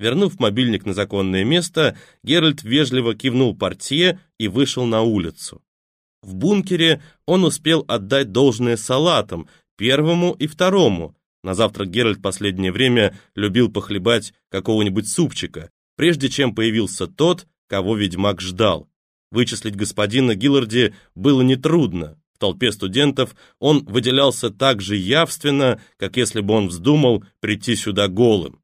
Вернув мобильник на законное место, Геральт вежливо кивнул портье и вышел на улицу. В бункере он успел отдать должное салатам, первому и второму. На завтрак Геральт последнее время любил похлебать какого-нибудь супчика, прежде чем появился тот, кого ведьмак ждал. Вычислить господина Гилларди было нетрудно. В толпе студентов он выделялся так же явственно, как если бы он вздумал прийти сюда голым.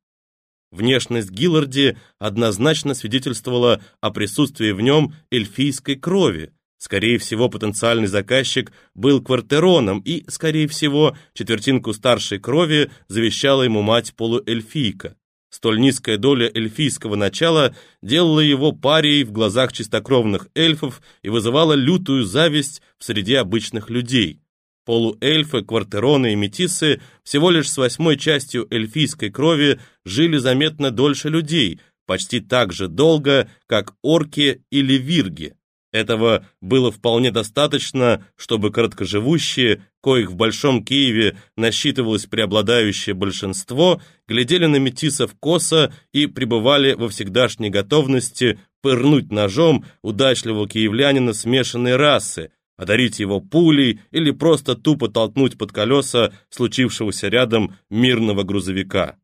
Внешность Гилларди однозначно свидетельствовала о присутствии в нем эльфийской крови, Скорее всего, потенциальный заказчик был квартероном, и, скорее всего, четвертинку старшей крови завещала ему мать полуэльфийка. Столь низкая доля эльфийского начала делала его парией в глазах чистокровных эльфов и вызывала лютую зависть в среде обычных людей. Полуэльфы, квартероны и метисы всего лишь с восьмой частью эльфийской крови жили заметно дольше людей, почти так же долго, как орки или вирги. Этого было вполне достаточно, чтобы короткоживущие, коих в Большом Киеве насчитывалось преобладающее большинство, глядели на метисов косо и пребывали во всегдашней готовности пырнуть ножом удачливого киевлянина смешанной расы, одарить его пулей или просто тупо толкнуть под колеса случившегося рядом мирного грузовика.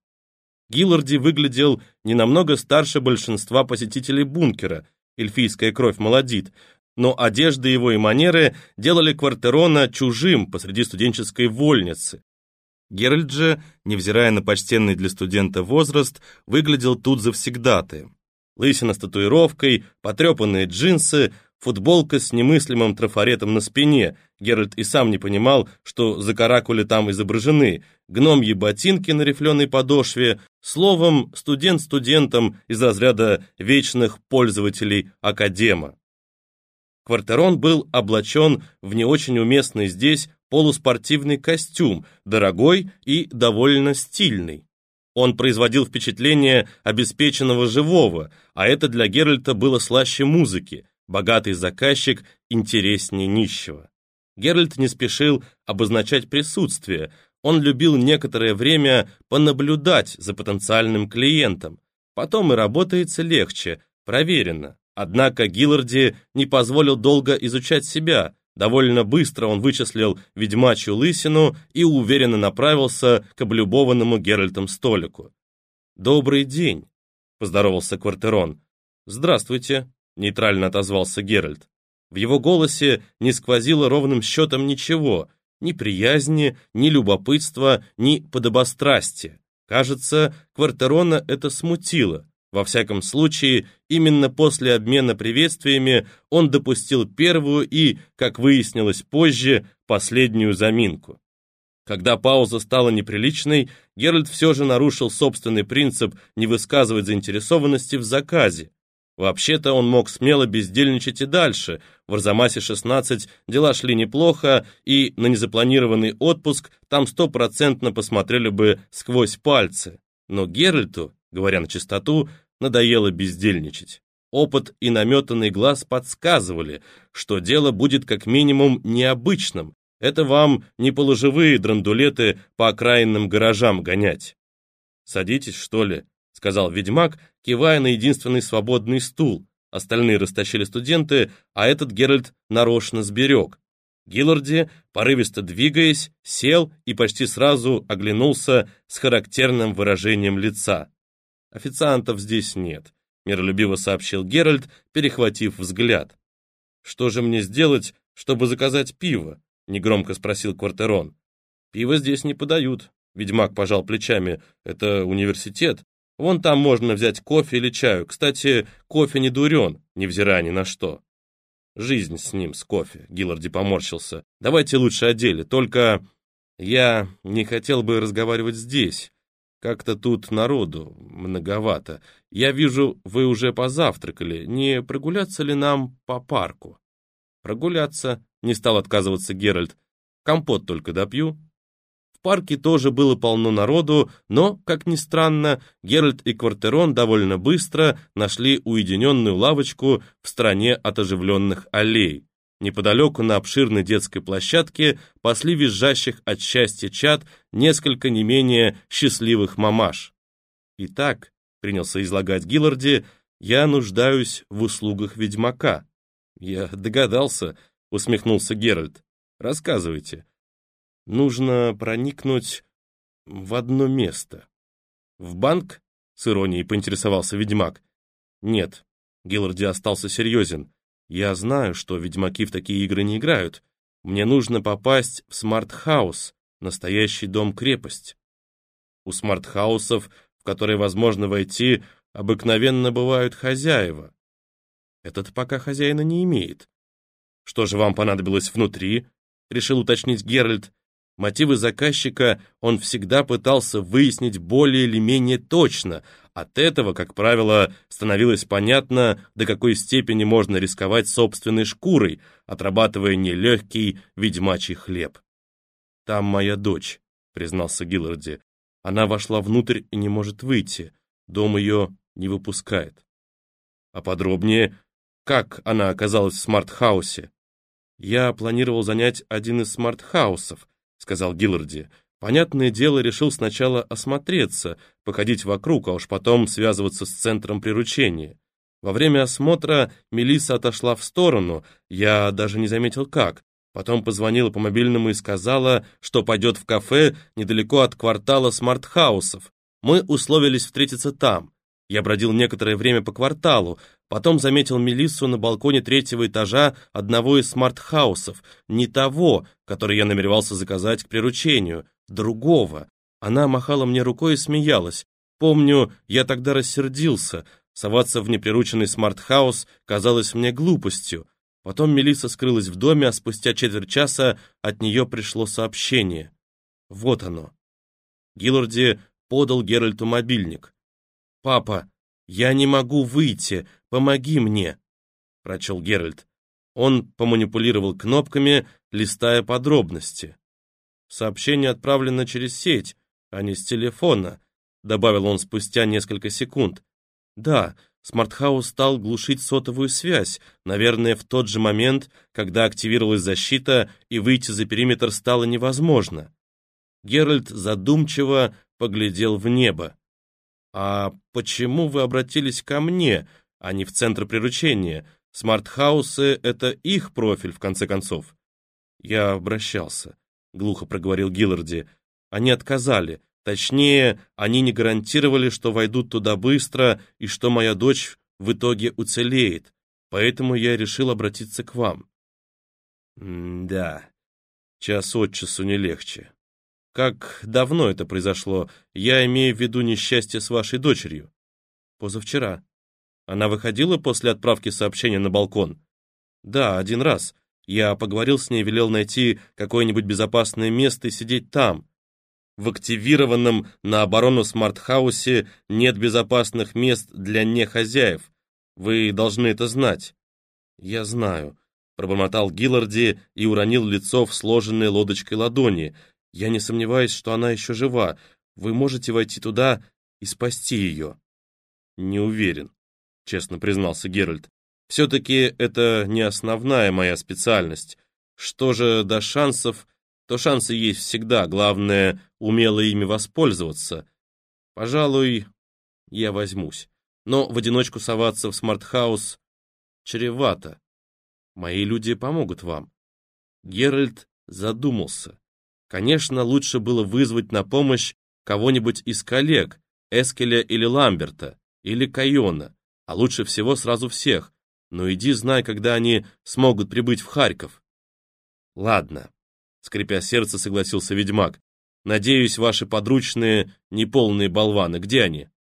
Гилларди выглядел не намного старше большинства посетителей бункера, эльфийская кровь молодит, но одежда его и манеры делали Квартерона чужим посреди студенческой вольницы. Геральт же, невзирая на почтенный для студента возраст, выглядел тут завсегдатаем. Лысина с татуировкой, потрепанные джинсы, футболка с немыслимым трафаретом на спине. Геральт и сам не понимал, что за каракули там изображены. Гномьи ботинки на рифленой подошве. Словом, студент студентом из разряда вечных пользователей академа. Квартерон был облачен в не очень уместный здесь полуспортивный костюм, дорогой и довольно стильный. Он производил впечатление обеспеченного живого, а это для Геральта было слаще музыки, богатый заказчик интереснее нищего. Геральт не спешил обозначать присутствие, он любил некоторое время понаблюдать за потенциальным клиентом. Потом и работается легче, проверено. Однако Гилларди не позволил долго изучать себя, Довольно быстро он вычислил ведьмачью лысину и уверенно направился к облюбованному Геральтом столику. «Добрый день», — поздоровался Квартерон. «Здравствуйте», — нейтрально отозвался Геральт. В его голосе не сквозило ровным счетом ничего, ни приязни, ни любопытства, ни подобострастия. Кажется, Квартерона это смутило. Во всяком случае, именно после обмена приветствиями он допустил первую и, как выяснилось позже, последнюю заминку. Когда пауза стала неприличной, Геральт все же нарушил собственный принцип не высказывать заинтересованности в заказе. Вообще-то он мог смело бездельничать и дальше. В Арзамасе-16 дела шли неплохо, и на незапланированный отпуск там стопроцентно посмотрели бы сквозь пальцы. Но Геральту, говоря на чистоту, надоело бездельничать. Опыт и наметанный глаз подсказывали, что дело будет как минимум необычным. Это вам не полуживые драндулеты по окраинным гаражам гонять. «Садитесь, что ли?» — сказал ведьмак, кивая на единственный свободный стул. Остальные растащили студенты, а этот Геральт нарочно сберег. Гилларди, порывисто двигаясь, сел и почти сразу оглянулся с характерным выражением лица. «Официантов здесь нет», — миролюбиво сообщил Геральт, перехватив взгляд. «Что же мне сделать, чтобы заказать пиво?» — негромко спросил Квартерон. «Пиво здесь не подают», — ведьмак пожал плечами. «Это университет. Вон там можно взять кофе или чаю. Кстати, кофе не дурен, невзирая ни на что». «Жизнь с ним, с кофе», — Гилларди поморщился. «Давайте лучше о деле, только я не хотел бы разговаривать здесь. Как-то тут народу многовато. Я вижу, вы уже позавтракали. Не прогуляться ли нам по парку? Прогуляться, не стал отказываться Геральт. Компот только допью. Парке тоже было полно народу, но, как ни странно, Геральт и Квартерон довольно быстро нашли уединенную лавочку в стороне от оживленных аллей. Неподалеку на обширной детской площадке пасли визжащих от счастья чад несколько не менее счастливых мамаш. Итак, принялся излагать Гилларди, я нуждаюсь в услугах ведьмака. Я догадался, усмехнулся Геральт. Рассказывайте. Нужно проникнуть в одно место. В банк? С иронией поинтересовался ведьмак. Нет, Гилларди остался серьезен. Я знаю, что ведьмаки в такие игры не играют. Мне нужно попасть в смарт-хаус, настоящий дом-крепость. У смарт-хаусов, в которые возможно войти, обыкновенно бывают хозяева. Этот пока хозяина не имеет. Что же вам понадобилось внутри? Решил уточнить Геральт. Мотивы заказчика он всегда пытался выяснить более или менее точно. От этого, как правило, становилось понятно, до какой степени можно рисковать собственной шкурой, отрабатывая нелегкий ведьмачий хлеб. «Там моя дочь», — признался Гилларди. «Она вошла внутрь и не может выйти. Дом ее не выпускает». «А подробнее, как она оказалась в смарт-хаусе?» «Я планировал занять один из смарт-хаусов», сказал Гилларди. Понятное дело, решил сначала осмотреться, походить вокруг, а уж потом связываться с центром приручения. Во время осмотра Мелисса отошла в сторону, я даже не заметил как. Потом позвонила по мобильному и сказала, что пойдет в кафе недалеко от квартала смарт-хаусов. Мы условились встретиться там. Я бродил некоторое время по кварталу, потом заметил Мелиссу на балконе третьего этажа одного из смарт-хаусов, не того, который я намеревался заказать к приручению, другого. Она махала мне рукой и смеялась. Помню, я тогда рассердился. Соваться в неприрученный смарт-хаус казалось мне глупостью. Потом Мелисса скрылась в доме, а спустя четверть часа от нее пришло сообщение. Вот оно. Гилларди подал Геральту мобильник. «Папа, я не могу выйти, помоги мне», — прочел Геральт. Он поманипулировал кнопками, листая подробности. «Сообщение отправлено через сеть, а не с телефона», — добавил он спустя несколько секунд. «Да, смарт-хаус стал глушить сотовую связь, наверное, в тот же момент, когда активировалась защита и выйти за периметр стало невозможно». Геральт задумчиво поглядел в небо. «А почему вы обратились ко мне, а не в центр приручения? Смарт-хаусы — это их профиль, в конце концов». «Я обращался», — глухо проговорил Гилларди. «Они отказали. Точнее, они не гарантировали, что войдут туда быстро и что моя дочь в итоге уцелеет. Поэтому я решил обратиться к вам». «Да, час от часу не легче. Как давно это произошло? Я имею в виду несчастье с вашей дочерью. Позавчера. Она выходила после отправки сообщения на балкон? Да, один раз. Я поговорил с ней, велел найти какое-нибудь безопасное место и сидеть там. В активированном на оборону смарт-хаусе нет безопасных мест для нехозяев. Вы должны это знать. Я знаю, пробормотал Гилларди и уронил лицо в сложенные лодочкой ладони — я не сомневаюсь, что она еще жива. Вы можете войти туда и спасти ее». «Не уверен», — честно признался Геральт. «Все-таки это не основная моя специальность. Что же до шансов, то шансы есть всегда, главное, умело ими воспользоваться. Пожалуй, я возьмусь. Но в одиночку соваться в смарт-хаус чревато. Мои люди помогут вам». Геральт задумался. Конечно, лучше было вызвать на помощь кого-нибудь из коллег, Эскеля или Ламберта, или Кайона, а лучше всего сразу всех, но иди знай, когда они смогут прибыть в Харьков. Ладно, скрипя сердце, согласился ведьмак. Надеюсь, ваши подручные неполные болваны. Где они?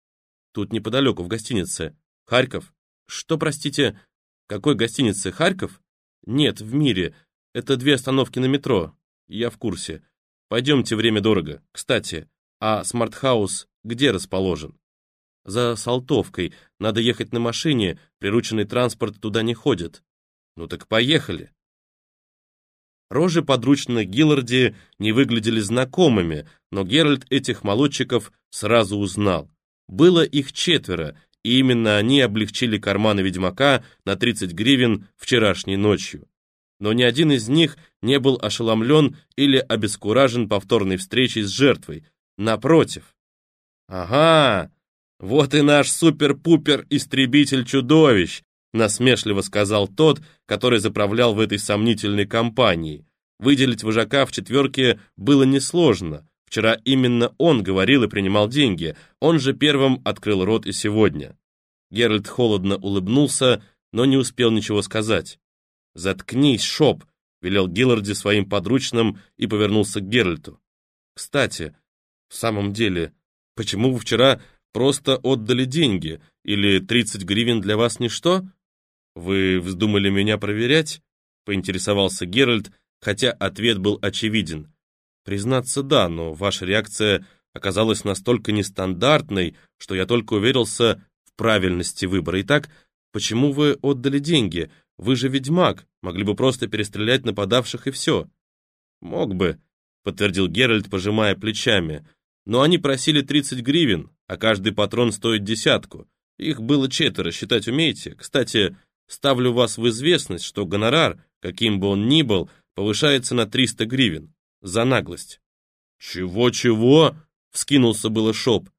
Тут неподалеку, в гостинице. Харьков? Что, простите, какой гостинице? Харьков? Нет, в мире. Это две остановки на метро. Я в курсе. Пойдемте, время дорого. Кстати, а смартхаус где расположен? За Салтовкой. Надо ехать на машине, прирученный транспорт туда не ходит. Ну так поехали. Рожи подручных Гилларди не выглядели знакомыми, но Геральт этих молодчиков сразу узнал. Было их четверо, и именно они облегчили карманы ведьмака на 30 гривен вчерашней ночью но ни один из них не был ошеломлен или обескуражен повторной встречей с жертвой. Напротив. «Ага, «Вот и наш супер-пупер-истребитель-чудовищ», насмешливо сказал тот, который заправлял в этой сомнительной компании. Выделить вожака в четверке было несложно. Вчера именно он говорил и принимал деньги, он же первым открыл рот и сегодня. Геральт холодно улыбнулся, но не успел ничего сказать. «Заткнись, Шоп!» — велел Гилларди своим подручным и повернулся к Геральту. «Кстати, в самом деле, почему вы вчера просто отдали деньги? Или 30 гривен для вас ничто? Вы вздумали меня проверять?» — поинтересовался Геральт, хотя ответ был очевиден. «Признаться, да, но ваша реакция оказалась настолько нестандартной, что я только уверился в правильности выбора. Итак, почему вы отдали деньги? Вы же ведьмак, могли бы просто перестрелять нападавших и все». «Мог бы», — подтвердил Геральт, пожимая плечами. «Но они просили 30 гривен, а каждый патрон стоит десятку. Их было четверо, считать умеете? Кстати, ставлю вас в известность, что гонорар, каким бы он ни был, повышается на 300 гривен. За наглость». «Чего-чего?» — вскинулся было Шоп.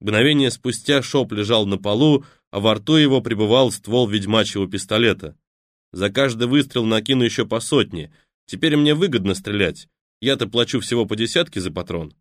Мгновение спустя Шоп лежал на полу, а во рту его пребывал ствол ведьмачьего пистолета. «За каждый выстрел накину еще по сотне. Теперь мне выгодно стрелять. Я-то плачу всего по десятке за патрон.